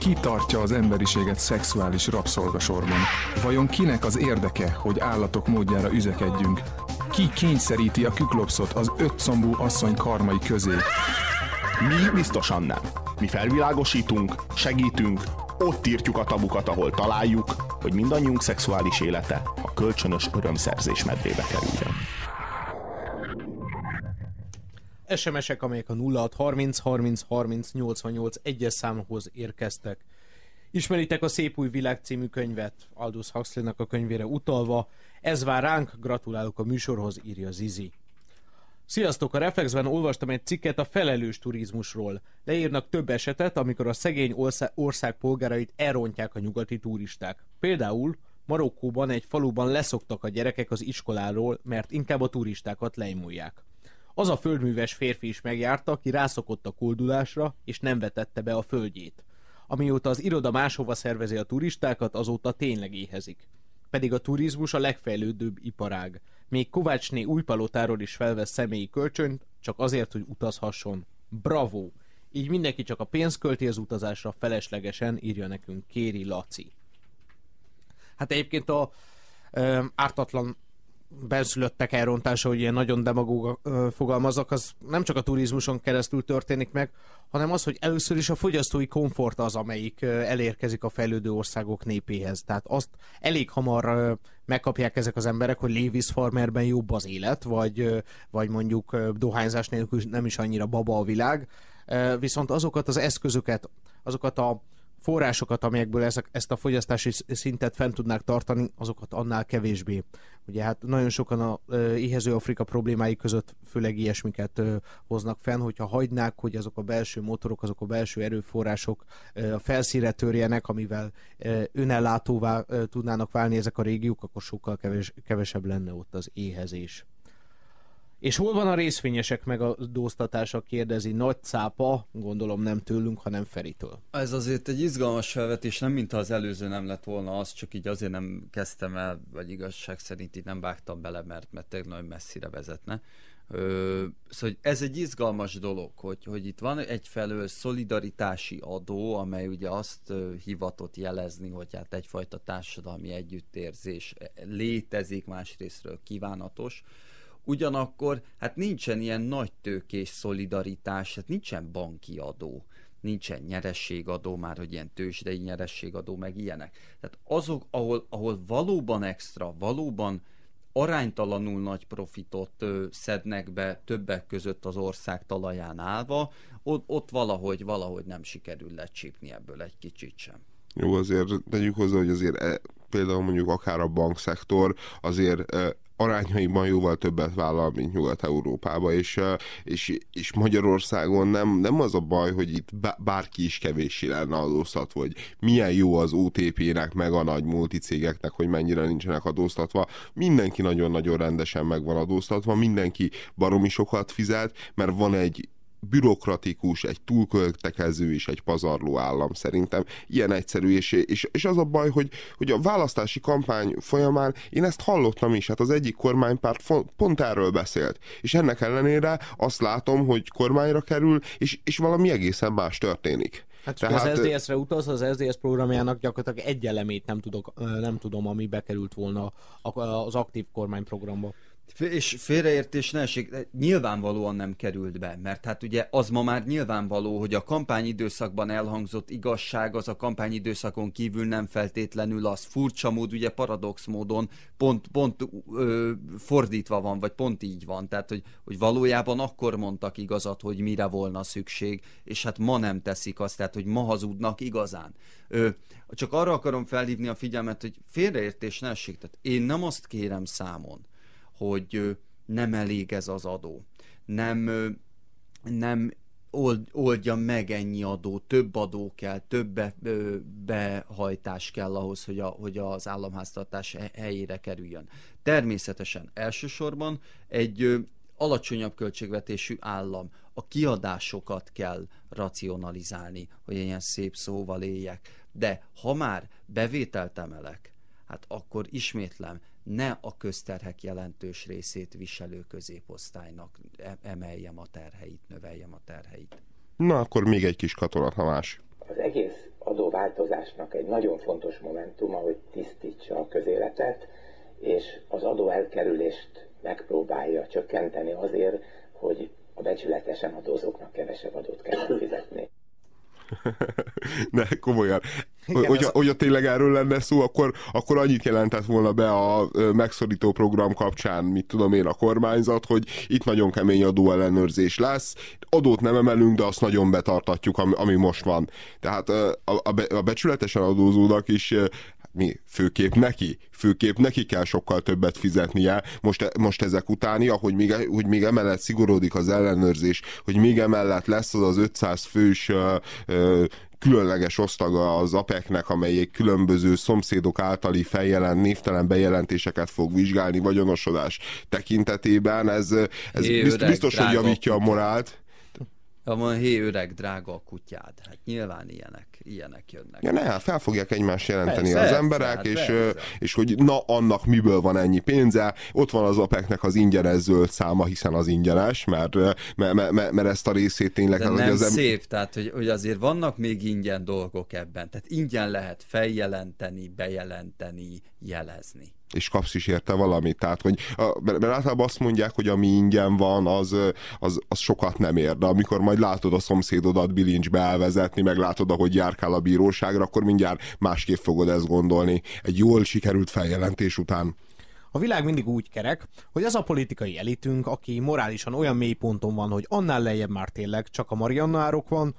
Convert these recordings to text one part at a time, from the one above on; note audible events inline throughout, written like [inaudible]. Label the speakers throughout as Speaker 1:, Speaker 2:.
Speaker 1: Ki tartja az emberiséget szexuális rabszolgasorban? Vajon kinek az érdeke, hogy állatok módjára üzekedjünk? Ki kényszeríti a küklopszot az ötszombú asszony karmai közé?
Speaker 2: Mi biztosan nem. Mi felvilágosítunk, segítünk, ott írtjuk a tabukat, ahol találjuk, hogy mindannyiunk szexuális élete a kölcsönös örömszerzés medrébe kerüljön.
Speaker 3: SMS-ek, amelyek a 0630 30 30 88 egyes számhoz érkeztek. Ismeritek a Szép új világ című könyvet, Aldous Huxley-nak a könyvére utalva. Ez vár ránk, gratulálok a műsorhoz, írja Zizi. Sziasztok! A Reflexben olvastam egy cikket a felelős turizmusról. Leírnak több esetet, amikor a szegény ország polgárait elrontják a nyugati turisták. Például Marokkóban egy faluban leszoktak a gyerekek az iskoláról, mert inkább a turistákat leimulják. Az a földműves férfi is megjárta, aki rászokott a koldulásra, és nem vetette be a földjét. Amióta az iroda máshova szervezi a turistákat, azóta tényleg éhezik. Pedig a turizmus a legfejlődőbb iparág. Még Kovácsné újpalotáról is felvesz személyi kölcsönt, csak azért, hogy utazhasson. Bravo! Így mindenki csak a pénzt költi az utazásra feleslegesen, írja nekünk Kéri Laci. Hát egyébként a ö, ártatlan benszülöttek elrontása, hogy ilyen nagyon demagóg fogalmazok, az nem csak a turizmuson keresztül történik meg, hanem az, hogy először is a fogyasztói komfort az, amelyik elérkezik a fejlődő országok népéhez. Tehát azt elég hamar megkapják ezek az emberek, hogy Levis Farmerben jobb az élet, vagy, vagy mondjuk dohányzás nélkül nem is annyira baba a világ, viszont azokat az eszközöket, azokat a forrásokat, amelyekből ezek, ezt a fogyasztási szintet fent tudnák tartani, azokat annál kevésbé. Ugye hát nagyon sokan a éhező Afrika problémái között főleg ilyesmiket hoznak fenn, hogyha hagynák, hogy azok a belső motorok, azok a belső erőforrások a felszíre törjenek, amivel önellátóvá tudnának válni ezek a régiók, akkor sokkal keves, kevesebb lenne ott az éhezés. És hol van a részvényesek meg a dóztatása, kérdezi Nagy Cápa, gondolom nem tőlünk, hanem Feritől.
Speaker 4: Ez azért egy izgalmas felvetés, nem mintha az előző nem lett volna az, csak így azért nem kezdtem el, vagy igazság szerint így nem vágtam bele, mert, mert tényleg nagyon messzire vezetne. Ö, szóval ez egy izgalmas dolog, hogy, hogy itt van egyfelől szolidaritási adó, amely ugye azt hivatott jelezni, hogy hát egyfajta társadalmi együttérzés létezik, másrésztről kívánatos, Ugyanakkor hát nincsen ilyen nagy tőkés szolidaritás, hát nincsen banki adó, nincsen nyerességadó, már hogy ilyen tőzsdei nyerességadó, meg ilyenek. Tehát azok, ahol, ahol valóban extra, valóban aránytalanul nagy profitot ö, szednek be többek között az ország talaján állva, ott, ott valahogy, valahogy nem sikerül lecsípni ebből egy kicsit sem.
Speaker 5: Jó, azért tegyük hozzá, hogy azért e, például mondjuk akár a bankszektor azért e, arányaiban jóval többet vállal, mint Nyugat-Európába, és, és, és Magyarországon nem, nem az a baj, hogy itt bárki is kevéssé lenne adóztatva, hogy milyen jó az OTP-nek, meg a nagy multicégeknek, hogy mennyire nincsenek adóztatva. Mindenki nagyon-nagyon rendesen meg van adóztatva, mindenki baromi sokat fizet, mert van egy bürokratikus, egy túlköltekező és egy pazarló állam szerintem. Ilyen egyszerű, és, és, és az a baj, hogy, hogy a választási kampány folyamán én ezt hallottam is, hát az egyik kormánypárt pont erről beszélt, és ennek ellenére azt látom, hogy kormányra kerül, és, és valami egészen más történik.
Speaker 3: Hát Tehát... az SDS-re utaz, az SDS programjának gyakorlatilag egy elemét nem, tudok, nem tudom, ami bekerült volna az aktív kormányprogramba.
Speaker 4: És félreértés ne esik, nyilvánvalóan nem került be, mert hát ugye az ma már nyilvánvaló, hogy a kampányidőszakban elhangzott igazság az a kampányidőszakon kívül nem feltétlenül az. Furcsa mód, ugye paradox módon pont, pont ö, fordítva van, vagy pont így van, tehát hogy, hogy valójában akkor mondtak igazat, hogy mire volna szükség, és hát ma nem teszik azt, tehát hogy ma hazudnak igazán. Ö, csak arra akarom felhívni a figyelmet, hogy félreértés ne esik, tehát én nem azt kérem számon, hogy nem elég ez az adó. Nem, nem old, oldja meg ennyi adó, több adó kell, több be, behajtás kell ahhoz, hogy, a, hogy az államháztartás helyére kerüljön. Természetesen elsősorban egy alacsonyabb költségvetésű állam a kiadásokat kell racionalizálni, hogy ilyen szép szóval éljek. De ha már bevételt emelek, hát akkor ismétlem, ne a közterhek jelentős részét viselő középosztálynak e- emeljem a terheit, növeljem a terheit.
Speaker 5: Na, akkor még egy kis katona, Tamás.
Speaker 6: Az egész, adóváltozásnak egy nagyon fontos momentuma, hogy tisztítsa a közéletet, és az adó elkerülést megpróbálja csökkenteni azért, hogy a becsületesen adózóknak kevesebb adót kell fizetni.
Speaker 5: Ne, komolyan. Igen, hogyha, ez... hogyha tényleg erről lenne szó, akkor, akkor annyit jelentett volna be a megszorító program kapcsán, mit tudom én, a kormányzat, hogy itt nagyon kemény adóellenőrzés lesz, adót nem emelünk, de azt nagyon betartatjuk, ami, ami most van. Tehát a, a, a becsületesen adózónak is mi főkép neki, főkép neki kell sokkal többet fizetnie most, most ezek utáni, ahogy még, hogy még emellett szigorodik az ellenőrzés, hogy még emellett lesz az az 500 fős ö, ö, különleges osztaga az APEC-nek, amelyik különböző szomszédok általi feljelent névtelen bejelentéseket fog vizsgálni vagyonosodás tekintetében. Ez, ez Hé, biztos, biztos hogy javítja a morált.
Speaker 4: Van, hé, öreg, drága a kutyád. Hát nyilván ilyenek, ilyenek jönnek.
Speaker 5: Ja, ne, hát fel fogják egymást jelenteni persze, az emberek, hát, és, és hogy na, annak miből van ennyi pénze. Ott van az OPEC-nek az ingyenes zöld száma, hiszen az ingyenes, mert, mert, mert, mert ezt a részét tényleg...
Speaker 4: De nem az szép, tehát hogy, hogy azért vannak még ingyen dolgok ebben. Tehát ingyen lehet feljelenteni, bejelenteni, jelezni
Speaker 5: és kapsz is érte valamit. Tehát, hogy, mert általában azt mondják, hogy ami ingyen van, az, az, az sokat nem ér, de amikor majd látod a szomszédodat bilincsbe elvezetni, meg látod, ahogy járkál a bíróságra, akkor mindjárt másképp fogod ezt gondolni. Egy jól sikerült feljelentés után.
Speaker 3: A világ mindig úgy kerek, hogy az a politikai elitünk, aki morálisan olyan mély ponton van, hogy annál lejjebb már tényleg csak a Mariannárok van,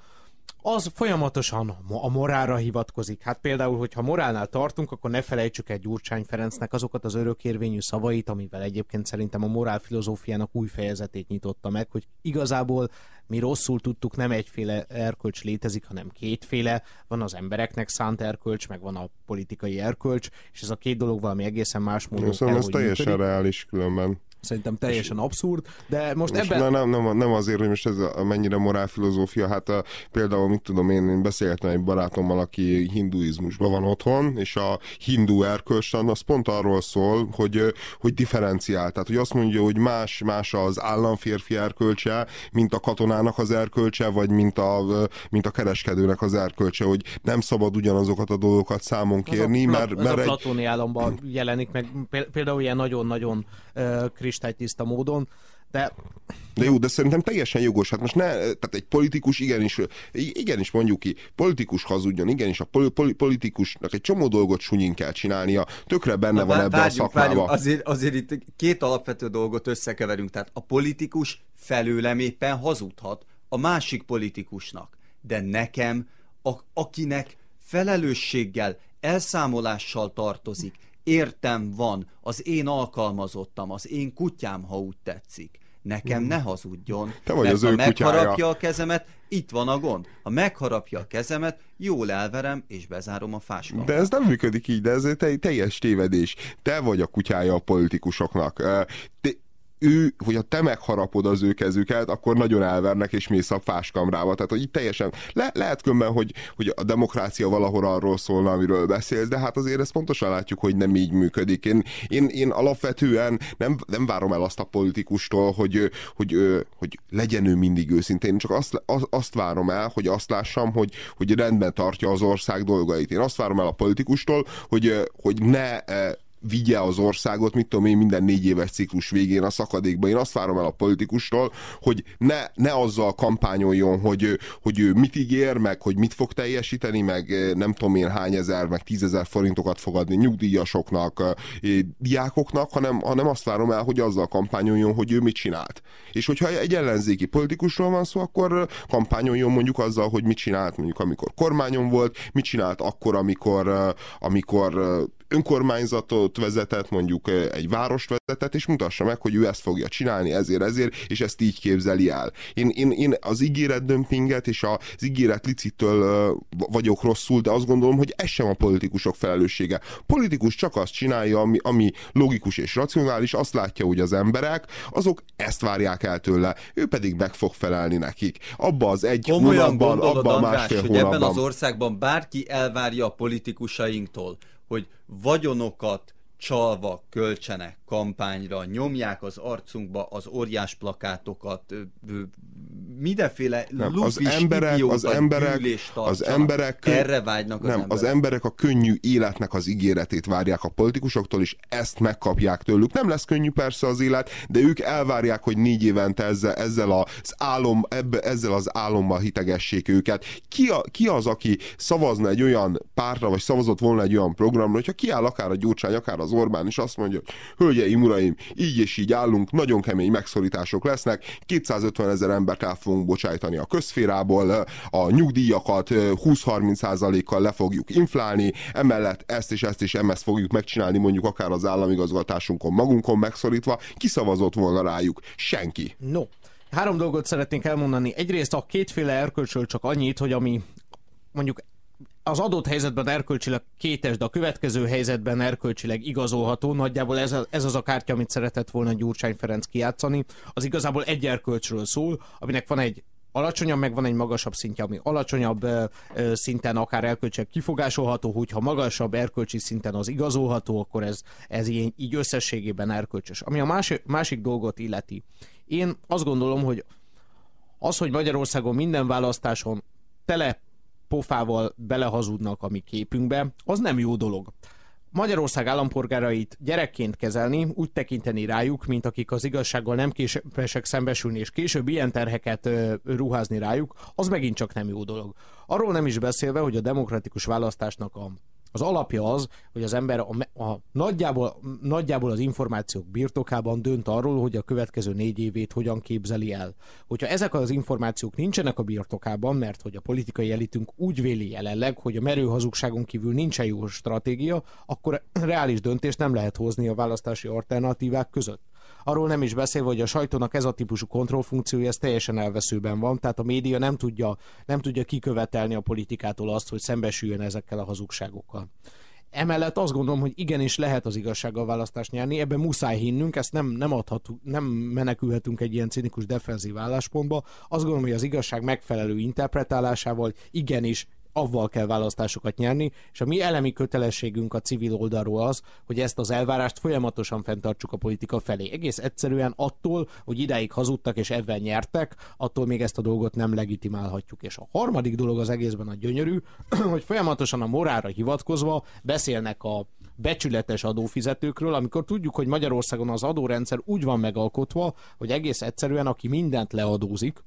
Speaker 3: az folyamatosan a morálra hivatkozik. Hát például, hogyha morálnál tartunk, akkor ne felejtsük el Gyurcsány Ferencnek azokat az örökérvényű szavait, amivel egyébként szerintem a morál filozófiának új fejezetét nyitotta meg, hogy igazából mi rosszul tudtuk, nem egyféle erkölcs létezik, hanem kétféle. Van az embereknek szánt erkölcs, meg van a politikai erkölcs, és ez a két dolog valami egészen más módon
Speaker 5: Szerintem ez teljesen működik. reális különben.
Speaker 3: Szerintem teljesen abszurd, de most,
Speaker 5: most
Speaker 3: ebben...
Speaker 5: Nem, nem, nem azért, hogy most ez a, mennyire morálfilozófia, hát a, például, mit tudom én, én beszéltem egy barátommal, aki hinduizmusban van otthon, és a hindu erkölcstan az pont arról szól, hogy, hogy differenciál, tehát hogy azt mondja, hogy más, más az államférfi erkölcse, mint a katonának az erkölcse, vagy mint a, mint a kereskedőnek az erkölcse, hogy nem szabad ugyanazokat a dolgokat számon kérni,
Speaker 3: ez a,
Speaker 5: mert,
Speaker 3: mert ez a platóni egy... államban jelenik meg, például ilyen nagyon-nagyon uh, kristálytiszta módon, de...
Speaker 5: De jó, de szerintem teljesen jogos. Hát most ne, tehát egy politikus igenis, igenis mondjuk ki, politikus hazudjon, igenis a pol, pol, politikusnak egy csomó dolgot sunyin kell csinálnia, tökre benne Na, van ebben a szakmában. Várjunk,
Speaker 4: azért, azért itt két alapvető dolgot összekeverünk, tehát a politikus felőlem éppen hazudhat a másik politikusnak, de nekem, a, akinek felelősséggel, elszámolással tartozik, értem van, az én alkalmazottam, az én kutyám, ha úgy tetszik. Nekem ne hazudjon,
Speaker 5: Te vagy mert az ha
Speaker 4: megharapja a kezemet, itt van a gond. Ha megharapja a kezemet, jól elverem, és bezárom a fáskamra.
Speaker 5: De ez nem működik így, de ez egy teljes tévedés. Te vagy a kutyája a politikusoknak. Te, ő, hogyha te megharapod az ő kezüket, akkor nagyon elvernek, és mész a fáskamrába. Tehát, hogy itt teljesen le, lehet kömben, hogy, hogy a demokrácia valahol arról szólna, amiről beszélsz, de hát azért ezt pontosan látjuk, hogy nem így működik. Én, én, én alapvetően nem, nem várom el azt a politikustól, hogy, hogy, hogy, hogy legyen ő mindig őszintén. Én csak azt, azt várom el, hogy azt lássam, hogy, hogy rendben tartja az ország dolgait. Én azt várom el a politikustól, hogy, hogy ne vigye az országot, mit tudom én, minden négy éves ciklus végén a szakadékba. Én azt várom el a politikustól, hogy ne, ne azzal kampányoljon, hogy, hogy ő mit ígér, meg hogy mit fog teljesíteni, meg eh, nem tudom én hány ezer, meg tízezer forintokat fog adni nyugdíjasoknak, eh, diákoknak, hanem, hanem azt várom el, hogy azzal kampányoljon, hogy ő mit csinált. És hogyha egy ellenzéki politikusról van szó, akkor kampányoljon mondjuk azzal, hogy mit csinált mondjuk amikor kormányon volt, mit csinált akkor, amikor, eh, amikor önkormányzatot vezetett, mondjuk egy várost vezetett, és mutassa meg, hogy ő ezt fogja csinálni ezért, ezért, és ezt így képzeli el. Én, én, én az ígéret dömpinget és az ígéret licitől vagyok rosszul, de azt gondolom, hogy ez sem a politikusok felelőssége. Politikus csak azt csinálja, ami, ami logikus és racionális, azt látja, hogy az emberek, azok ezt várják el tőle, ő pedig meg fog felelni nekik. Abba az egy
Speaker 4: Komolyan hónapban, abban a másfél hogy hónapban. ebben az országban bárki elvárja a politikusainktól, hogy vagyonokat csalva költsenek kampányra, nyomják az arcunkba az óriás plakátokat, mindenféle
Speaker 5: nem, az emberek, az emberek, az emberek,
Speaker 4: erre vágynak az
Speaker 5: nem,
Speaker 4: emberek.
Speaker 5: az emberek a könnyű életnek az ígéretét várják a politikusoktól, és ezt megkapják tőlük. Nem lesz könnyű persze az élet, de ők elvárják, hogy négy évente ezzel, ezzel az álom, ebbe, ezzel az álommal hitegessék őket. Ki, a, ki az, aki szavazna egy olyan pártra, vagy szavazott volna egy olyan programra, hogyha kiáll akár a Gyurcsány, akár az Orbán, és azt mondja, hogy hölgyeim, uraim, így és így állunk, nagyon kemény megszorítások lesznek, 250 ezer embert el fogunk bocsájtani a közférából, a nyugdíjakat 20-30%-kal le fogjuk inflálni, emellett ezt és ezt és ezt fogjuk megcsinálni mondjuk akár az államigazgatásunkon magunkon megszorítva, kiszavazott volna rájuk? Senki.
Speaker 3: No, Három dolgot szeretnénk elmondani. Egyrészt a kétféle erkölcsről csak annyit, hogy ami mondjuk az adott helyzetben erkölcsileg kétes, de a következő helyzetben erkölcsileg igazolható. Nagyjából ez, a, ez az a kártya, amit szeretett volna Gyurcsány Ferenc kijátszani. Az igazából egy erkölcsről szól, aminek van egy alacsonyabb, meg van egy magasabb szintje, ami alacsonyabb ö, szinten akár erkölcsek kifogásolható, hogyha magasabb erkölcsi szinten az igazolható, akkor ez, ez így, így összességében erkölcsös. Ami a másik, másik dolgot illeti. Én azt gondolom, hogy az, hogy Magyarországon minden választáson tele pofával belehazudnak a mi képünkbe, az nem jó dolog. Magyarország állampolgárait gyerekként kezelni, úgy tekinteni rájuk, mint akik az igazsággal nem képesek szembesülni, és később ilyen terheket ö, ruházni rájuk, az megint csak nem jó dolog. Arról nem is beszélve, hogy a demokratikus választásnak a az alapja az, hogy az ember a, a nagyjából, nagyjából az információk birtokában dönt arról, hogy a következő négy évét hogyan képzeli el. Hogyha ezek az információk nincsenek a birtokában, mert hogy a politikai elitünk úgy véli jelenleg, hogy a merő hazugságon kívül nincsen jó stratégia, akkor reális döntést nem lehet hozni a választási alternatívák között. Arról nem is beszélve, hogy a sajtónak ez a típusú kontrollfunkciója ez teljesen elveszőben van, tehát a média nem tudja, nem tudja kikövetelni a politikától azt, hogy szembesüljön ezekkel a hazugságokkal. Emellett azt gondolom, hogy igenis lehet az igazsággal választást nyerni, ebben muszáj hinnünk, ezt nem, nem, adhatunk, nem menekülhetünk egy ilyen cinikus defenzív álláspontba. Azt gondolom, hogy az igazság megfelelő interpretálásával igenis avval kell választásokat nyerni, és a mi elemi kötelességünk a civil oldalról az, hogy ezt az elvárást folyamatosan fenntartsuk a politika felé. Egész egyszerűen attól, hogy idáig hazudtak és ebben nyertek, attól még ezt a dolgot nem legitimálhatjuk. És a harmadik dolog az egészben a gyönyörű, [clears throat] hogy folyamatosan a morára hivatkozva beszélnek a becsületes adófizetőkről, amikor tudjuk, hogy Magyarországon az adórendszer úgy van megalkotva, hogy egész egyszerűen aki mindent leadózik,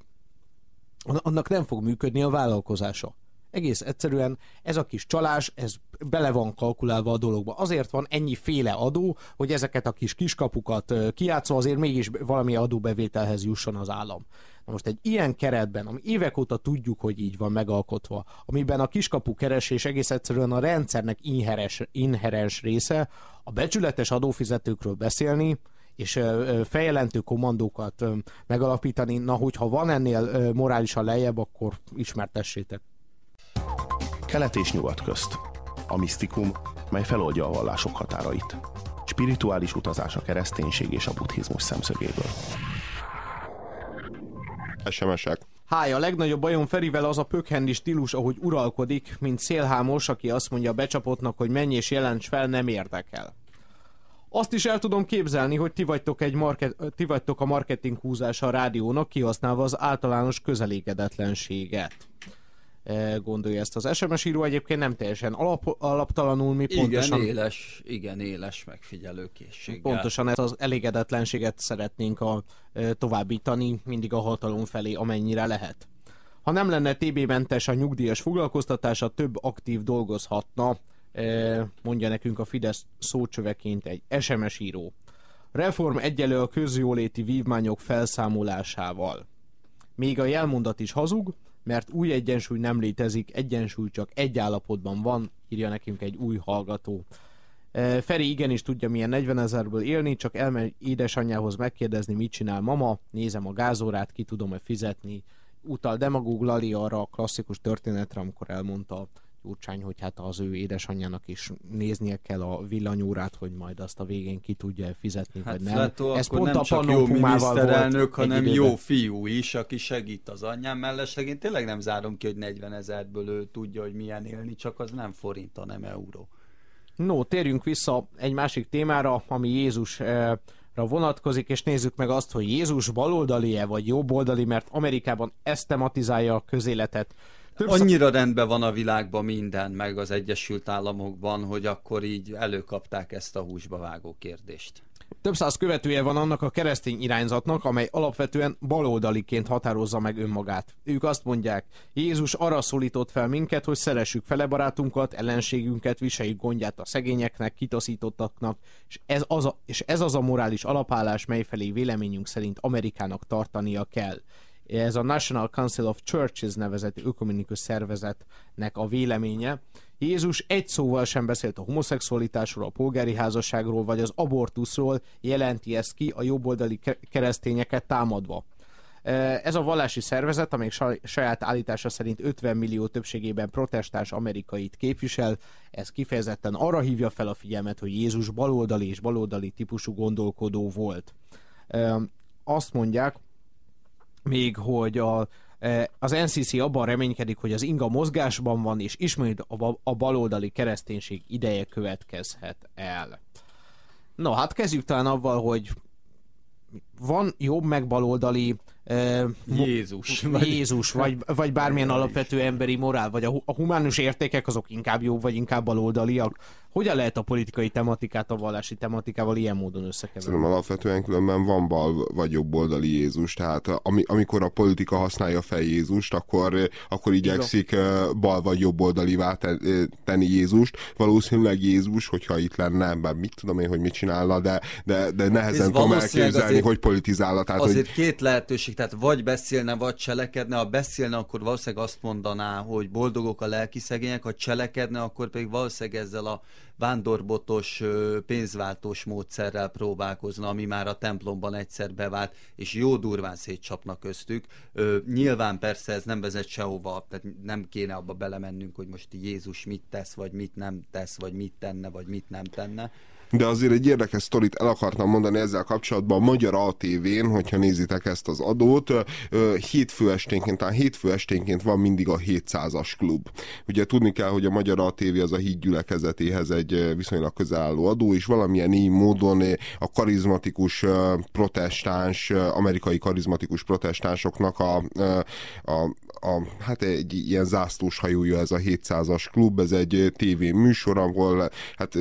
Speaker 3: annak nem fog működni a vállalkozása. Egész egyszerűen ez a kis csalás, ez bele van kalkulálva a dologba. Azért van ennyi féle adó, hogy ezeket a kis kiskapukat kiátszva azért mégis valami adóbevételhez jusson az állam. Na most egy ilyen keretben, ami évek óta tudjuk, hogy így van megalkotva, amiben a kiskapu keresés egész egyszerűen a rendszernek inheres, inherens része, a becsületes adófizetőkről beszélni, és feljelentő kommandókat megalapítani, na hogyha van ennél morálisan lejjebb, akkor ismertessétek.
Speaker 2: Kelet és nyugat közt. A misztikum, mely feloldja a vallások határait. Spirituális utazás a kereszténység és a buddhizmus szemszögéből.
Speaker 5: SMS-ek.
Speaker 3: Háj, a legnagyobb bajom Ferivel az a pökhendi stílus, ahogy uralkodik, mint szélhámos, aki azt mondja a becsapottnak, hogy menj és jelents fel, nem érdekel. Azt is el tudom képzelni, hogy ti vagytok, egy market, ti vagytok a marketing húzása a rádiónak, kihasználva az általános közelégedetlenséget. Eh, gondolja ezt az SMS író. Egyébként nem teljesen alap, alaptalanul, mi
Speaker 4: igen,
Speaker 3: pontosan...
Speaker 4: éles, igen, éles megfigyelőkészséggel.
Speaker 3: Pontosan ezt az elégedetlenséget szeretnénk a, e, továbbítani mindig a hatalom felé, amennyire lehet. Ha nem lenne TB-mentes a nyugdíjas foglalkoztatása, több aktív dolgozhatna, e, mondja nekünk a Fidesz szócsöveként egy SMS író. Reform egyelő a közjóléti vívmányok felszámolásával. Még a jelmondat is hazug, mert új egyensúly nem létezik, egyensúly csak egy állapotban van, írja nekünk egy új hallgató. E, Feri igenis tudja milyen 40 ezerből élni, csak elmegy édesanyjához megkérdezni, mit csinál mama, nézem a gázórát, ki tudom-e fizetni. Utal demagóg Lali arra a klasszikus történetre, amikor elmondta Gyurcsány, hogy hát az ő édesanyjának is néznie kell a villanyórát, hogy majd azt a végén ki tudja fizetni,
Speaker 4: hát
Speaker 3: vagy nem.
Speaker 4: Fletó, Ez pont nem a csak jó miniszterelnök, hanem jó fiú is, aki segít az anyám mellesleg. Én tényleg nem zárom ki, hogy 40 ezerből ő tudja, hogy milyen élni, csak az nem forint, hanem euró.
Speaker 3: No, térjünk vissza egy másik témára, ami Jézusra vonatkozik, és nézzük meg azt, hogy Jézus baloldali-e vagy jobboldali, mert Amerikában ezt tematizálja a közéletet.
Speaker 4: Annyira rendben van a világban minden, meg az Egyesült Államokban, hogy akkor így előkapták ezt a húsba vágó kérdést.
Speaker 3: Több száz követője van annak a keresztény irányzatnak, amely alapvetően baloldaliként határozza meg önmagát. Ők azt mondják, Jézus arra szólított fel minket, hogy szeressük fele barátunkat, ellenségünket, viseljük gondját a szegényeknek, kitaszítottaknak, és ez az a, és ez az a morális alapállás, mely felé véleményünk szerint Amerikának tartania kell. Ez a National Council of Churches nevezett ökumenikus szervezetnek a véleménye. Jézus egy szóval sem beszélt a homoszexualitásról, a polgári házasságról vagy az abortuszról, jelenti ezt ki a jobboldali keresztényeket támadva. Ez a vallási szervezet, amely saját állítása szerint 50 millió többségében protestáns amerikait képvisel, ez kifejezetten arra hívja fel a figyelmet, hogy Jézus baloldali és baloldali típusú gondolkodó volt. Azt mondják, még hogy a, e, az NCC abban reménykedik, hogy az inga mozgásban van, és ismét a, a baloldali kereszténység ideje következhet el. No, hát kezdjük talán avval, hogy van jobb meg baloldali
Speaker 4: Jézus.
Speaker 3: Vagy, Jézus, vagy, vagy bármilyen alapvető emberi morál, vagy a, a humánus értékek azok inkább jobb, vagy inkább baloldaliak. Hogyan lehet a politikai tematikát a vallási tematikával ilyen módon összekeverni?
Speaker 5: Szerintem alapvetően különben van bal vagy jobb oldali Jézus, tehát ami, amikor a politika használja fel Jézust, akkor, akkor igyekszik bal vagy jobb oldalivá tenni Jézust. Valószínűleg Jézus, hogyha itt lenne, bár mit tudom én, hogy mit csinálna, de, de, de nehezen tudom elképzelni, azért, hogy politizálna. Tehát,
Speaker 4: azért
Speaker 5: hogy...
Speaker 4: két lehetőség tehát vagy beszélne, vagy cselekedne. Ha beszélne, akkor valószínűleg azt mondaná, hogy boldogok a lelki szegények, ha cselekedne, akkor pedig valószínűleg ezzel a vándorbotos, pénzváltós módszerrel próbálkozna, ami már a templomban egyszer bevált, és jó durván szétcsapnak köztük. Nyilván persze ez nem vezet sehova, tehát nem kéne abba belemennünk, hogy most Jézus mit tesz, vagy mit nem tesz, vagy mit tenne, vagy mit nem tenne
Speaker 5: de azért egy érdekes sztorit el akartam mondani ezzel kapcsolatban. A Magyar ATV-n, hogyha nézitek ezt az adót, hétfő esténként, talán hétfő esténként van mindig a 700-as klub. Ugye tudni kell, hogy a Magyar ATV az a híd gyülekezetéhez egy viszonylag közel álló adó, és valamilyen így módon a karizmatikus protestáns, amerikai karizmatikus protestánsoknak a, a, a, hát egy ilyen zászlós hajója ez a 700-as klub, ez egy TV műsor, ahol hát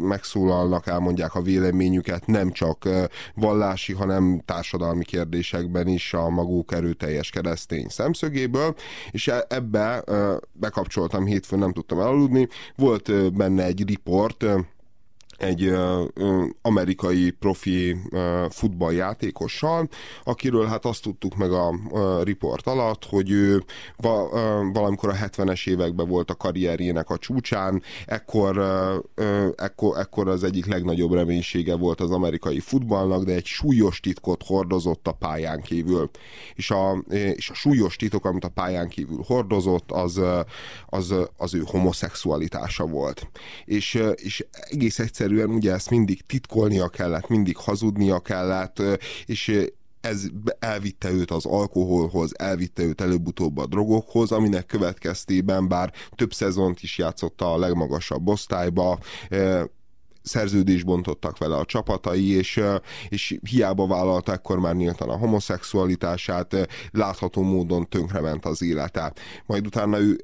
Speaker 5: megszólalnak, elmondják a véleményüket nem csak vallási, hanem társadalmi kérdésekben is a maguk erőteljes keresztény szemszögéből, és e, ebbe bekapcsoltam hétfőn, nem tudtam elaludni, volt benne egy riport, egy amerikai profi futballjátékossal, akiről hát azt tudtuk meg a riport alatt, hogy ő va, valamikor a 70-es években volt a karrierjének a csúcsán, ekkor, ekkor, ekkor az egyik legnagyobb reménysége volt az amerikai futballnak, de egy súlyos titkot hordozott a pályán kívül. És a, és a súlyos titok, amit a pályán kívül hordozott, az, az, az ő homoszexualitása volt. És, és egész egyszer egyszerűen ugye ezt mindig titkolnia kellett, mindig hazudnia kellett, és ez elvitte őt az alkoholhoz, elvitte őt előbb-utóbb a drogokhoz, aminek következtében bár több szezont is játszotta a legmagasabb osztályba, szerződést bontottak vele a csapatai, és, és hiába vállalta ekkor már nyíltan a homoszexualitását, látható módon tönkrement az élete. Majd utána ő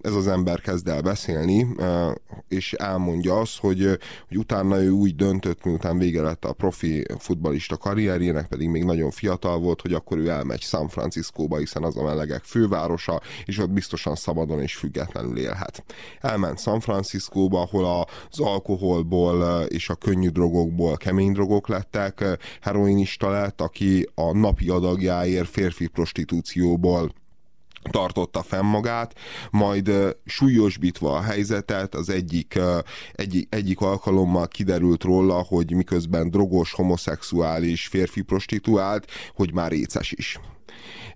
Speaker 5: ez az ember kezd el beszélni, és elmondja azt, hogy, hogy utána ő úgy döntött, miután vége lett a profi futbalista karrierjének, pedig még nagyon fiatal volt, hogy akkor ő elmegy San Franciscóba, hiszen az a melegek fővárosa, és ott biztosan szabadon és függetlenül élhet. Elment San Franciscóba, ahol az alkoholból és a könnyű drogokból kemény drogok lettek, heroinista lett, aki a napi adagjáért férfi prostitúcióból tartotta fenn magát, majd súlyosbítva a helyzetet az egyik, egyik, egyik alkalommal kiderült róla, hogy miközben drogos, homoszexuális férfi prostituált, hogy már éces is.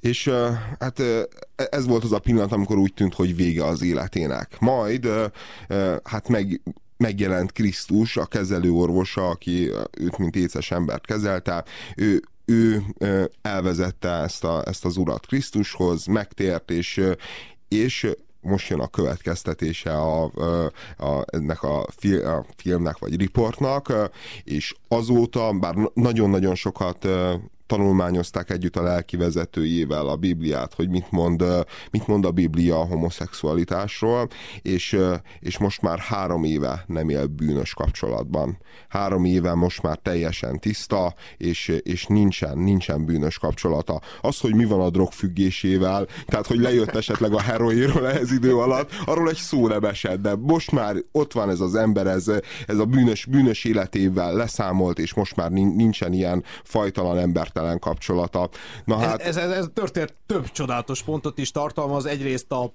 Speaker 5: És hát ez volt az a pillanat, amikor úgy tűnt, hogy vége az életének. Majd hát meg, megjelent Krisztus, a kezelőorvosa, aki őt mint éces embert kezelte, ő ő elvezette ezt, a, ezt az urat Krisztushoz, megtért, és, és most jön a következtetése a, a, ennek a, fil, a filmnek vagy riportnak, és azóta, bár nagyon-nagyon sokat tanulmányozták együtt a lelki vezetőjével a Bibliát, hogy mit mond, mit mond a Biblia a homoszexualitásról, és, és most már három éve nem él bűnös kapcsolatban. Három éve most már teljesen tiszta, és, és nincsen, nincsen bűnös kapcsolata. Az, hogy mi van a drogfüggésével, tehát hogy lejött esetleg a heroinról ehhez idő alatt, arról egy szó nem esett, de most már ott van ez az ember, ez, ez a bűnös, bűnös életével leszámolt, és most már nincsen ilyen fajtalan ember embertelen kapcsolata.
Speaker 3: Na hát... Ez, ez, ez történt több csodálatos pontot is tartalmaz. Egyrészt a,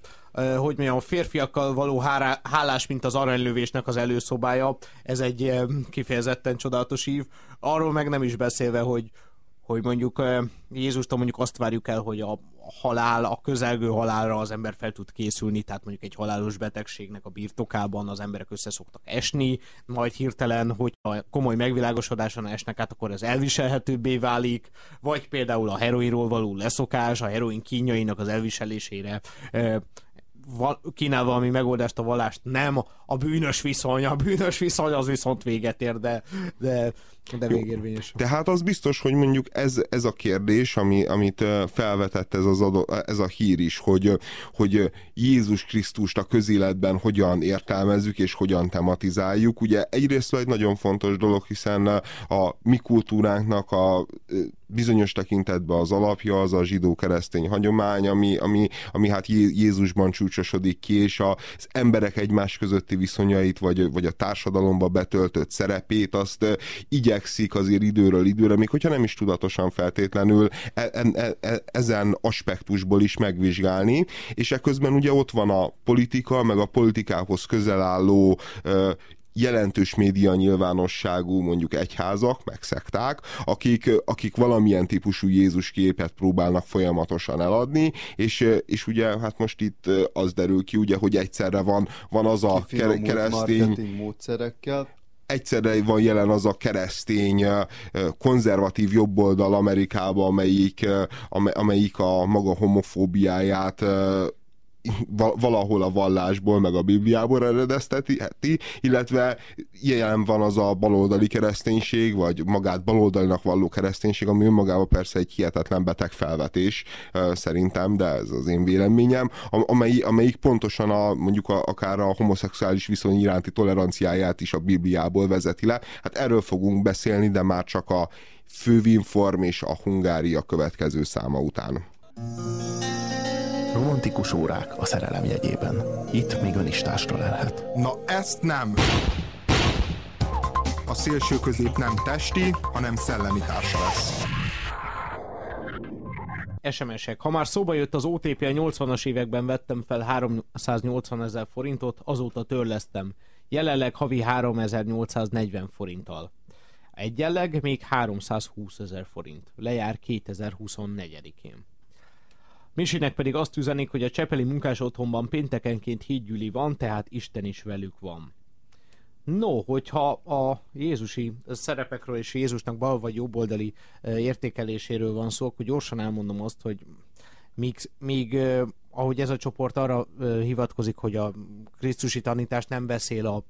Speaker 3: hogy mondjam, a férfiakkal való hálás, mint az aranylövésnek az előszobája. Ez egy kifejezetten csodálatos ív. Arról meg nem is beszélve, hogy, hogy mondjuk Jézustól mondjuk azt várjuk el, hogy a halál, a közelgő halálra az ember fel tud készülni, tehát mondjuk egy halálos betegségnek a birtokában az emberek össze szoktak esni, majd hirtelen, hogy a komoly megvilágosodáson esnek át, akkor ez elviselhetőbbé válik, vagy például a heroinról való leszokás, a heroin kínjainak az elviselésére kínál valami megoldást a vallást, nem a bűnös viszony, a bűnös viszony az viszont véget ér, de, de, de végérvényes.
Speaker 5: Tehát az biztos, hogy mondjuk ez, ez a kérdés, ami, amit felvetett ez, az adó, ez a hír is, hogy, hogy Jézus Krisztust a közéletben hogyan értelmezzük és hogyan tematizáljuk. Ugye egyrészt egy nagyon fontos dolog, hiszen a mi kultúránknak a bizonyos tekintetben az alapja az a zsidó-keresztény hagyomány, ami, ami, ami hát Jézusban csúcsosodik ki, és az emberek egymás közötti viszonyait, vagy, vagy a társadalomba betöltött szerepét, azt igyekszik azért időről időre, még hogyha nem is tudatosan feltétlenül e, e, e, ezen aspektusból is megvizsgálni, és ekközben ugye ott van a politika, meg a politikához közel álló jelentős média nyilvánosságú mondjuk egyházak, meg szekták, akik, akik valamilyen típusú Jézus képet próbálnak folyamatosan eladni, és, és ugye hát most itt az derül ki, ugye, hogy egyszerre van, van az a keresztény
Speaker 4: módszerekkel,
Speaker 5: egyszerre van jelen az a keresztény, konzervatív jobboldal Amerikában, amelyik, amelyik a maga homofóbiáját valahol a vallásból, meg a Bibliából eredezteti, illetve ilyen van az a baloldali kereszténység, vagy magát baloldalinak valló kereszténység, ami önmagában persze egy hihetetlen beteg felvetés szerintem, de ez az én véleményem, amely, amelyik pontosan a, mondjuk a, akár a homoszexuális viszony iránti toleranciáját is a Bibliából vezeti le. Hát erről fogunk beszélni, de már csak a Fővinform és a Hungária következő száma után.
Speaker 2: Romantikus órák a szerelem jegyében. Itt még ön is lelhet.
Speaker 1: Na ezt nem! A szélső közép nem testi, hanem szellemi társa lesz.
Speaker 3: SMS-ek. Ha már szóba jött az OTP a 80-as években vettem fel 380 ezer forintot, azóta törlesztem. Jelenleg havi 3840 forinttal. Egyenleg még 320 ezer forint. Lejár 2024-én. Misinek pedig azt üzenik, hogy a Csepeli munkás otthonban péntekenként hídgyüli van, tehát Isten is velük van. No, hogyha a Jézusi szerepekről és Jézusnak bal vagy jobboldali értékeléséről van szó, akkor gyorsan elmondom azt, hogy míg, míg ahogy ez a csoport arra hivatkozik, hogy a Krisztusi tanítás nem beszél a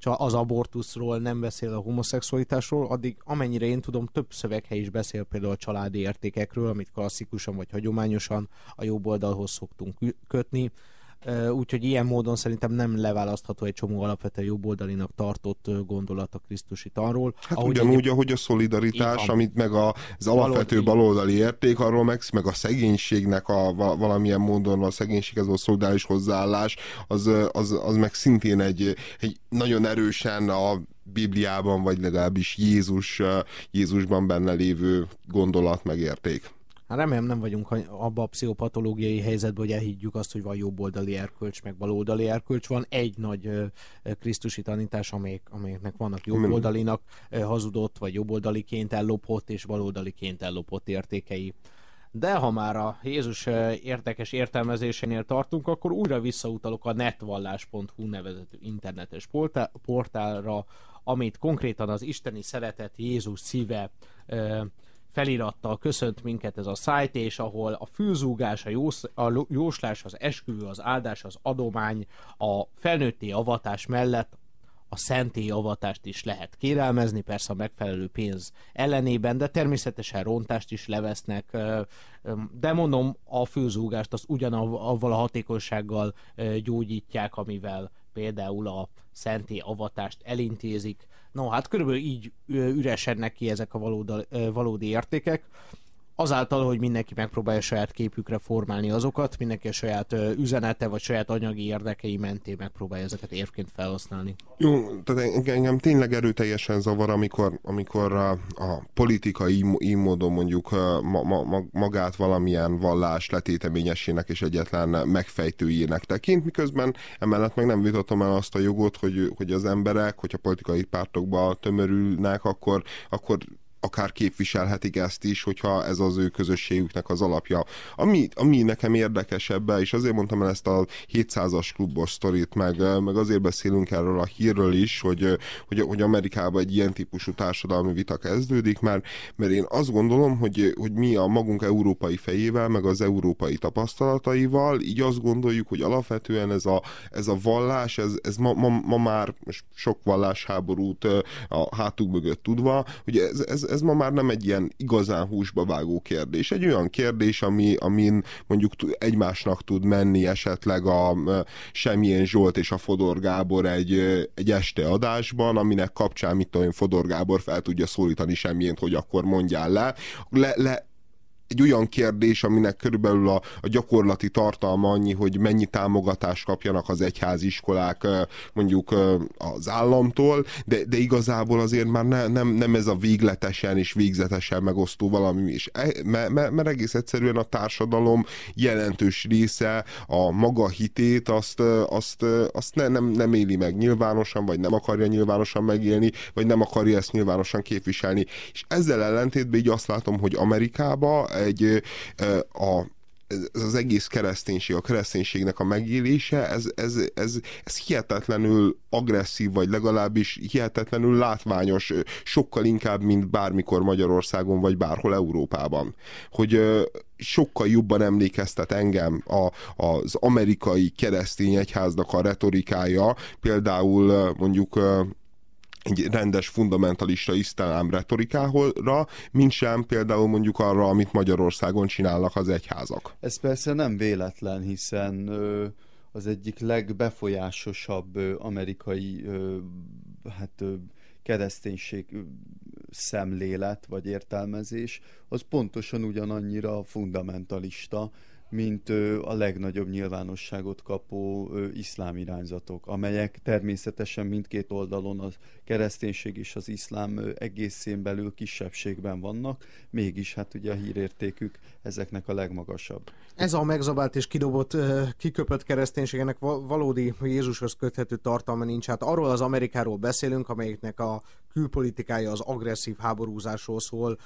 Speaker 3: az abortuszról, nem beszél a homoszexualitásról, addig amennyire én tudom, több szöveghely is beszél például a családi értékekről, amit klasszikusan vagy hagyományosan a jobb oldalhoz szoktunk kötni úgyhogy ilyen módon szerintem nem leválasztható egy csomó alapvetően jobboldalinak tartott gondolat a Krisztusi tanról.
Speaker 5: Hát ahogy ugyanúgy, egy... ahogy a szolidaritás, amit meg az alapvető baloldali érték, arról meg, meg a szegénységnek a valamilyen módon a szegénységhez a szolidáris hozzáállás, az, az, az meg szintén egy, egy nagyon erősen a Bibliában, vagy legalábbis Jézus, Jézusban benne lévő gondolat megérték.
Speaker 3: Hát remélem nem vagyunk abba a pszichopatológiai helyzetben, hogy elhiggyük azt, hogy van jobboldali erkölcs, meg baloldali erkölcs. Van egy nagy uh, krisztusi tanítás, amelyek, amelyeknek vannak jobboldalinak uh, hazudott, vagy jobboldaliként ellopott, és baloldaliként ellopott értékei. De ha már a Jézus érdekes értelmezésénél tartunk, akkor újra visszautalok a netvallás.hu nevezetű internetes portálra, amit konkrétan az isteni szeretet Jézus szíve felirattal köszönt minket ez a szájt, és ahol a fülzúgás, a, jós, a jóslás, az esküvő, az áldás, az adomány, a felnőtti avatás mellett a szentély avatást is lehet kérelmezni, persze a megfelelő pénz ellenében, de természetesen rontást is levesznek, de mondom, a főzúgást azt ugyanavval a hatékonysággal gyógyítják, amivel például a szentély avatást elintézik. No, hát körülbelül így üresednek ki ezek a valódi, valódi értékek azáltal, hogy mindenki megpróbálja saját képükre formálni azokat, mindenki a saját üzenete vagy saját anyagi érdekei mentén megpróbálja ezeket érvként felhasználni.
Speaker 5: Jó, tehát engem tényleg erőteljesen zavar, amikor, amikor a, a politika így, így módon mondjuk ma, ma, magát valamilyen vallás letéteményesének és egyetlen megfejtőjének tekint, miközben emellett meg nem vitatom el azt a jogot, hogy, hogy az emberek, hogyha politikai pártokba tömörülnek, akkor, akkor akár képviselhetik ezt is, hogyha ez az ő közösségüknek az alapja. Ami, ami nekem érdekesebb, és azért mondtam el ezt a 700-as klubos sztorit, meg, meg azért beszélünk erről a hírről is, hogy, hogy, hogy Amerikában egy ilyen típusú társadalmi vita kezdődik, mert, mert én azt gondolom, hogy, hogy mi a magunk európai fejével, meg az európai tapasztalataival, így azt gondoljuk, hogy alapvetően ez a, ez a vallás, ez, ez ma, ma, ma már sok vallásháborút a hátuk mögött tudva, hogy ez, ez, ez ma már nem egy ilyen igazán húsba vágó kérdés. Egy olyan kérdés, ami, amin mondjuk egymásnak tud menni esetleg a Semmilyen Zsolt és a Fodor Gábor egy, egy este adásban, aminek kapcsán, mit tudom, Fodor Gábor fel tudja szólítani Semmilyen, hogy akkor mondjál le. le, le egy olyan kérdés, aminek körülbelül a, a gyakorlati tartalma annyi, hogy mennyi támogatást kapjanak az egyháziskolák mondjuk az államtól, de, de igazából azért már ne, nem, nem ez a végletesen és végzetesen megosztó valami is. Mert, mert, mert egész egyszerűen a társadalom jelentős része a maga hitét azt, azt, azt ne, nem, nem éli meg nyilvánosan, vagy nem akarja nyilvánosan megélni, vagy nem akarja ezt nyilvánosan képviselni. És ezzel ellentétben így azt látom, hogy Amerikába egy a ez az egész kereszténység, a kereszténységnek a megélése, ez, ez, ez, ez hihetetlenül agresszív, vagy legalábbis hihetetlenül látványos, sokkal inkább, mint bármikor Magyarországon, vagy bárhol Európában. Hogy sokkal jobban emlékeztet engem a, az amerikai keresztény egyháznak a retorikája, például mondjuk egy rendes fundamentalista isztálám retorikára, mint sem például mondjuk arra, amit Magyarországon csinálnak az egyházak.
Speaker 4: Ez persze nem véletlen, hiszen az egyik legbefolyásosabb amerikai hát, kereszténység szemlélet vagy értelmezés, az pontosan ugyanannyira fundamentalista, mint a legnagyobb nyilvánosságot kapó iszlám irányzatok, amelyek természetesen mindkét oldalon az kereszténység és az iszlám egészén belül kisebbségben vannak, mégis hát ugye a hírértékük ezeknek a legmagasabb.
Speaker 3: Ez a megzabált és kidobott, kiköpött kereszténységnek valódi Jézushoz köthető tartalma nincs. Hát arról az Amerikáról beszélünk, amelyiknek a külpolitikája az agresszív háborúzásról szól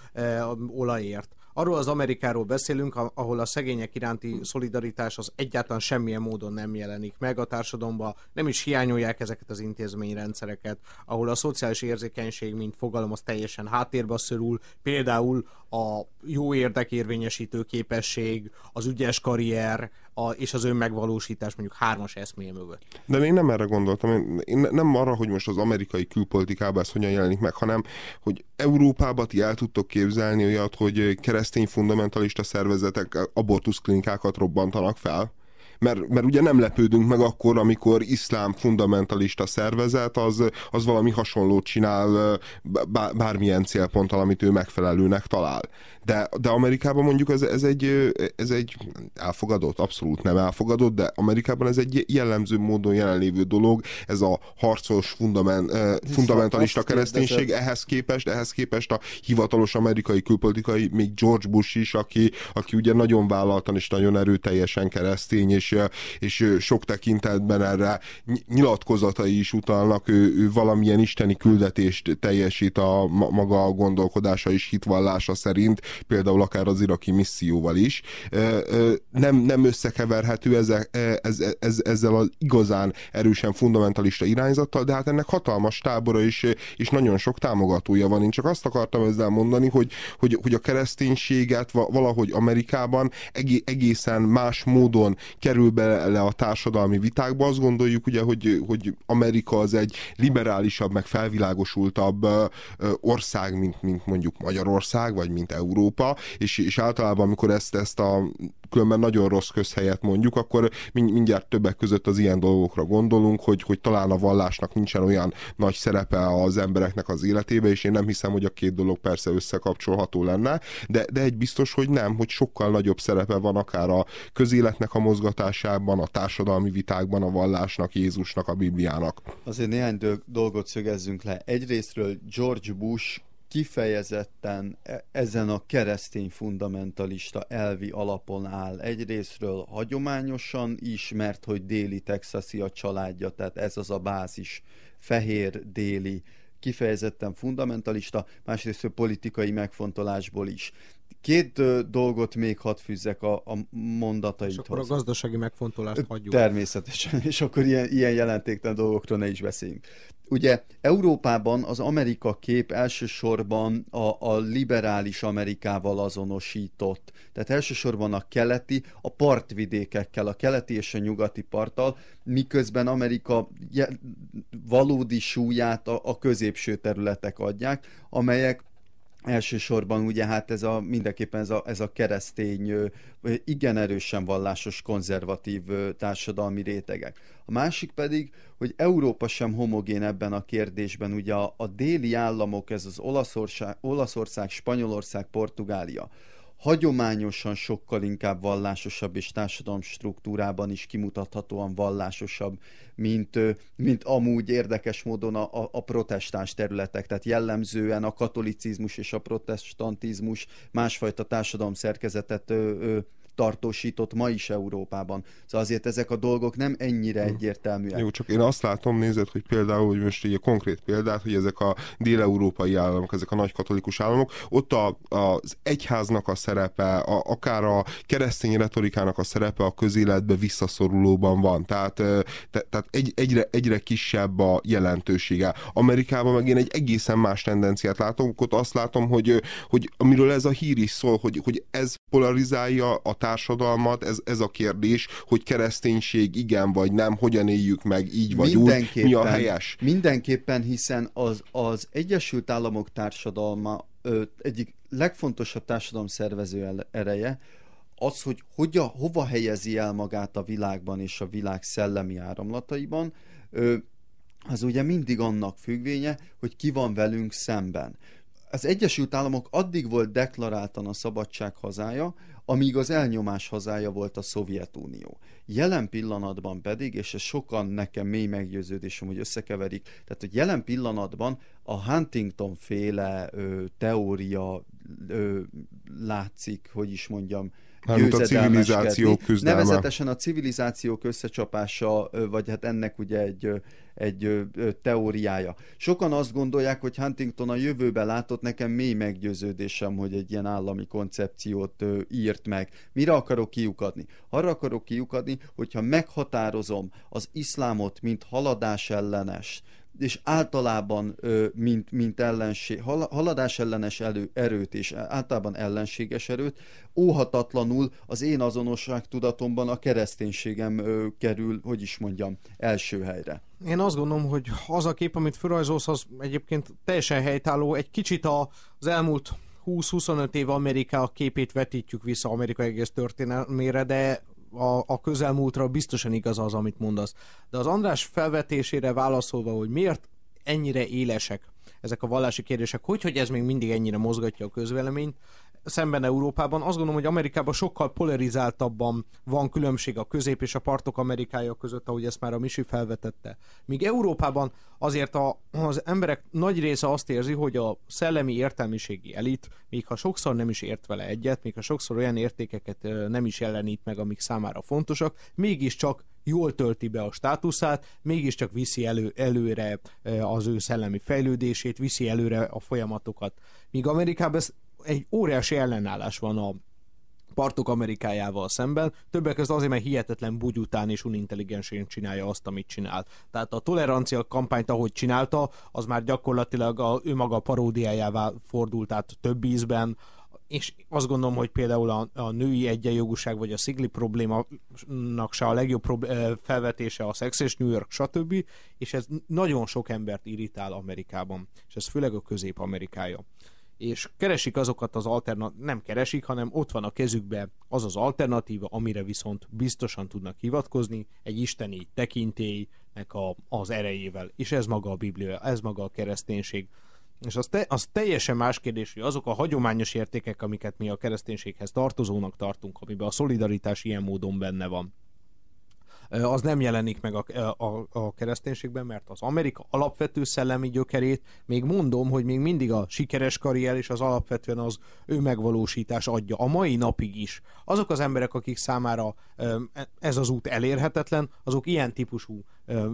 Speaker 3: olajért Arról az Amerikáról beszélünk, ahol a szegények iránti szolidaritás az egyáltalán semmilyen módon nem jelenik meg a társadalomban, nem is hiányolják ezeket az intézményrendszereket, ahol a szociális érzékenység, mint fogalom, az teljesen háttérbe szorul, például a jó érdekérvényesítő képesség, az ügyes karrier, a, és az önmegvalósítás mondjuk hármas eszméje mögött.
Speaker 5: De én nem erre gondoltam, én, én nem arra, hogy most az amerikai külpolitikában ez hogyan jelenik meg, hanem hogy Európában ti el tudtok képzelni olyat, hogy keresztény fundamentalista szervezetek abortuszklinikákat robbantanak fel? Mert, mert ugye nem lepődünk meg akkor, amikor iszlám fundamentalista szervezet az, az valami hasonlót csinál bármilyen célponttal, amit ő megfelelőnek talál. De, de Amerikában mondjuk ez, ez, egy, ez egy elfogadott, abszolút nem elfogadott, de Amerikában ez egy jellemző módon jelenlévő dolog, ez a harcos fundament, fundamentalista kereszténység, ehhez képest, ehhez képest a hivatalos amerikai külpolitikai, még George Bush is, aki, aki ugye nagyon vállaltan és nagyon erőteljesen keresztény, és és, és sok tekintetben erre nyilatkozatai is utalnak, ő, ő valamilyen isteni küldetést teljesít a maga gondolkodása és hitvallása szerint, például akár az iraki misszióval is. Nem, nem összekeverhető ezzel, ez, ez, ezzel az igazán erősen fundamentalista irányzattal, de hát ennek hatalmas tábora is, és nagyon sok támogatója van. Én csak azt akartam ezzel mondani, hogy, hogy, hogy a kereszténységet valahogy Amerikában egészen más módon kerül bele a társadalmi vitákba. Azt gondoljuk ugye, hogy, hogy Amerika az egy liberálisabb, meg felvilágosultabb ország, mint, mint mondjuk Magyarország, vagy mint Európa, és, és általában, amikor ezt, ezt a különben nagyon rossz közhelyet mondjuk, akkor mindjárt többek között az ilyen dolgokra gondolunk, hogy, hogy talán a vallásnak nincsen olyan nagy szerepe az embereknek az életébe, és én nem hiszem, hogy a két dolog persze összekapcsolható lenne, de, de egy biztos, hogy nem, hogy sokkal nagyobb szerepe van akár a közéletnek a mozgatásában, a társadalmi vitákban, a vallásnak, Jézusnak, a Bibliának.
Speaker 4: Azért néhány dolgot szögezzünk le. Egyrésztről George Bush kifejezetten e, ezen a keresztény fundamentalista elvi alapon áll. Egyrésztről hagyományosan is, mert hogy déli texasi a családja, tehát ez az a bázis, fehér déli, kifejezetten fundamentalista, másrészt politikai megfontolásból is. Két dolgot még hadd fűzzek a, a mondataithoz. És
Speaker 3: akkor a gazdasági megfontolást hagyjuk.
Speaker 4: Természetesen, és akkor ilyen, ilyen jelentéktelen dolgokról ne is beszéljünk. Ugye Európában az Amerika kép elsősorban a, a liberális Amerikával azonosított. Tehát elsősorban a keleti, a partvidékekkel, a keleti és a nyugati parttal, miközben Amerika valódi súlyát a, a középső területek adják, amelyek elsősorban ugye hát ez a, mindenképpen ez a, ez a keresztény, igen erősen vallásos, konzervatív társadalmi rétegek. A másik pedig, hogy Európa sem homogén ebben a kérdésben, ugye a, a déli államok, ez az Olaszország, Olaszország, Spanyolország, Portugália, hagyományosan sokkal inkább vallásosabb és társadalom struktúrában is kimutathatóan vallásosabb, mint, mint amúgy érdekes módon a, a, protestáns területek. Tehát jellemzően a katolicizmus és a protestantizmus másfajta társadalom szerkezetet tartósított ma is Európában. Szóval azért ezek a dolgok nem ennyire hm. egyértelműek.
Speaker 5: Jó, csak én azt látom, nézed, hogy például, hogy most egy konkrét példát, hogy ezek a dél-európai államok, ezek a nagy katolikus államok, ott a, az egyháznak a szerepe, a, akár a keresztény retorikának a szerepe a közéletbe visszaszorulóban van. Tehát, te, tehát egy, egyre, egyre kisebb a jelentősége. Amerikában meg én egy egészen más tendenciát látom, ott azt látom, hogy, hogy amiről ez a hír is szól, hogy, hogy ez polarizálja a társadalmat, ez, ez a kérdés, hogy kereszténység igen vagy nem, hogyan éljük meg így vagy úgy, mi a helyes.
Speaker 4: Mindenképpen, hiszen az, az Egyesült Államok társadalma ö, egyik legfontosabb társadalom szervező ereje, az, hogy hogya, hova helyezi el magát a világban és a világ szellemi áramlataiban, ö, az ugye mindig annak függvénye, hogy ki van velünk szemben. Az Egyesült Államok addig volt deklaráltan a szabadság hazája, amíg az elnyomás hazája volt a Szovjetunió. Jelen pillanatban pedig, és ez sokan nekem mély meggyőződésem, hogy összekeverik, tehát hogy jelen pillanatban a Huntington féle ö, teória ö, látszik, hogy is mondjam,
Speaker 5: Mármint a civilizációk küzdelme.
Speaker 4: Nevezetesen a civilizációk összecsapása, vagy hát ennek ugye egy, egy teóriája. Sokan azt gondolják, hogy Huntington a jövőben látott, nekem mély meggyőződésem, hogy egy ilyen állami koncepciót írt meg. Mire akarok kiukadni? Arra akarok kiukadni, hogyha meghatározom az iszlámot, mint haladás ellenes, és általában mint, mint ellenség, haladás ellenes elő, erőt és általában ellenséges erőt, óhatatlanul az én azonosság tudatomban a kereszténységem kerül, hogy is mondjam, első helyre.
Speaker 3: Én azt gondolom, hogy az a kép, amit felrajzolsz, az egyébként teljesen helytálló. Egy kicsit az elmúlt 20-25 év Amerika képét vetítjük vissza Amerika egész történelmére, de a, a közelmúltra biztosan igaz az, amit mondasz. De az András felvetésére válaszolva, hogy miért ennyire élesek ezek a vallási kérdések, hogy, hogy ez még mindig ennyire mozgatja a közvéleményt, szemben Európában. Azt gondolom, hogy Amerikában sokkal polarizáltabban van különbség a közép és a partok Amerikája között, ahogy ezt már a Misi felvetette. Míg Európában azért a, az emberek nagy része azt érzi, hogy a szellemi értelmiségi elit, még ha sokszor nem is ért vele egyet, még ha sokszor olyan értékeket nem is jelenít meg, amik számára fontosak, mégiscsak jól tölti be a státuszát, mégiscsak viszi elő, előre az ő szellemi fejlődését, viszi előre a folyamatokat. Míg Amerikában ez egy óriási ellenállás van a partok Amerikájával szemben, többek között azért, mert hihetetlen bugyután és unintelligensén csinálja azt, amit csinál. Tehát a tolerancia kampányt, ahogy csinálta, az már gyakorlatilag a, ő maga paródiájává fordult át több ízben, és azt gondolom, hogy például a, a női egyenjogúság vagy a szigli problémának se a legjobb prób- felvetése a Sex és New York, stb. És ez nagyon sok embert irritál Amerikában, és ez főleg a közép-amerikája és keresik azokat az alternatív, nem keresik, hanem ott van a kezükbe az az alternatíva, amire viszont biztosan tudnak hivatkozni, egy isteni tekintélynek a, az erejével, és ez maga a Biblia, ez maga a kereszténység. És az, te, az teljesen más kérdés, hogy azok a hagyományos értékek, amiket mi a kereszténységhez tartozónak tartunk, amiben a szolidaritás ilyen módon benne van, az nem jelenik meg a, a, a kereszténységben, mert az Amerika alapvető szellemi gyökerét, még mondom, hogy még mindig a sikeres karrier és az alapvetően az ő megvalósítás adja. A mai napig is. Azok az emberek, akik számára ez az út elérhetetlen, azok ilyen típusú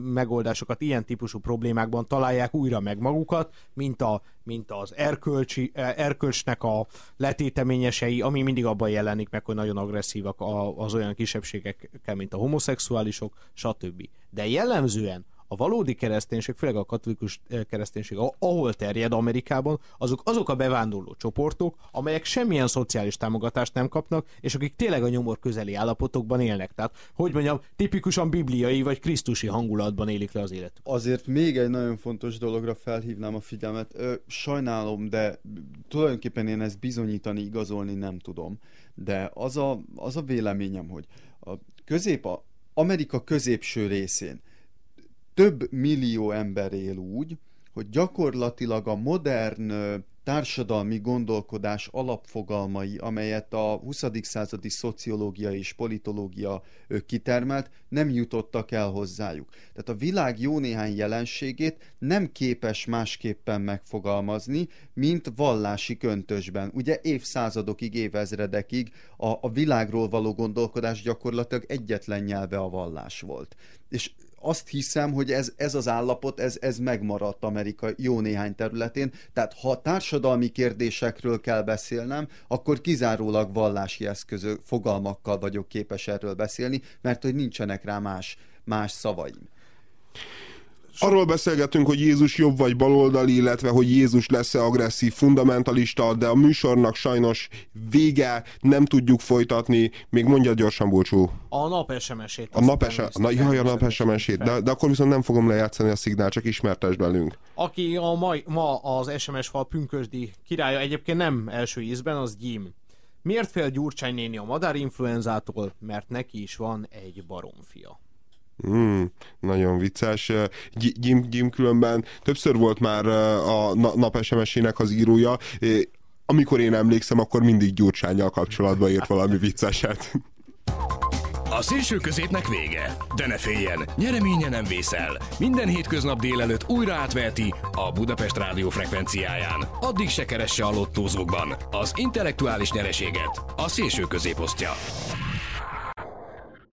Speaker 3: megoldásokat, ilyen típusú problémákban találják újra meg magukat, mint, a, mint az erkölcsi, erkölcsnek a letéteményesei, ami mindig abban jelenik meg, hogy nagyon agresszívak az olyan kisebbségekkel, mint a homoszexuálisok, stb. De jellemzően a valódi kereszténység, főleg a katolikus eh, kereszténység, ahol terjed Amerikában, azok azok a bevándorló csoportok, amelyek semmilyen szociális támogatást nem kapnak, és akik tényleg a nyomor közeli állapotokban élnek. Tehát, hogy mondjam, tipikusan bibliai vagy krisztusi hangulatban élik le az élet.
Speaker 4: Azért még egy nagyon fontos dologra felhívnám a figyelmet. Ö, sajnálom, de tulajdonképpen én ezt bizonyítani, igazolni nem tudom. De az a, az a véleményem, hogy a közép, a Amerika középső részén több millió ember él úgy, hogy gyakorlatilag a modern társadalmi gondolkodás alapfogalmai, amelyet a 20. századi szociológia és politológia kitermelt, nem jutottak el hozzájuk. Tehát a világ jó néhány jelenségét nem képes másképpen megfogalmazni, mint vallási köntösben. Ugye évszázadokig, évezredekig a, a világról való gondolkodás gyakorlatilag egyetlen nyelve a vallás volt. És azt hiszem, hogy ez, ez az állapot, ez, ez megmaradt Amerika jó néhány területén. Tehát ha társadalmi kérdésekről kell beszélnem, akkor kizárólag vallási eszközök, fogalmakkal vagyok képes erről beszélni, mert hogy nincsenek rá más, más szavaim.
Speaker 5: Arról beszélgetünk, hogy Jézus jobb vagy baloldali, illetve hogy Jézus lesz-e agresszív fundamentalista, de a műsornak sajnos vége, nem tudjuk folytatni. Még mondja gyorsan, Bulcsú.
Speaker 3: A nap SMS-ét.
Speaker 5: A nap, SMS, na, jaj, a nap SMS-ét, de, de akkor viszont nem fogom lejátszani a szignál, csak ismertes belünk.
Speaker 3: Aki a mai, ma az SMS fal pünkösdi királya, egyébként nem első ízben, az Gyim. Miért fél Gyurcsány néni a madárinfluenzától? Mert neki is van egy baromfia.
Speaker 5: Mm, nagyon vicces. Gyim, Gyim különben többször volt már a nap SMS-ének az írója. Amikor én emlékszem, akkor mindig Gyurcsányjal kapcsolatban írt valami vicceset.
Speaker 7: A szélső középnek vége, de ne féljen, nyereménye nem vészel. Minden hétköznap délelőtt újra átverti a Budapest rádió frekvenciáján. Addig se keresse a lottózókban az intellektuális nyereséget, a szélső középosztja.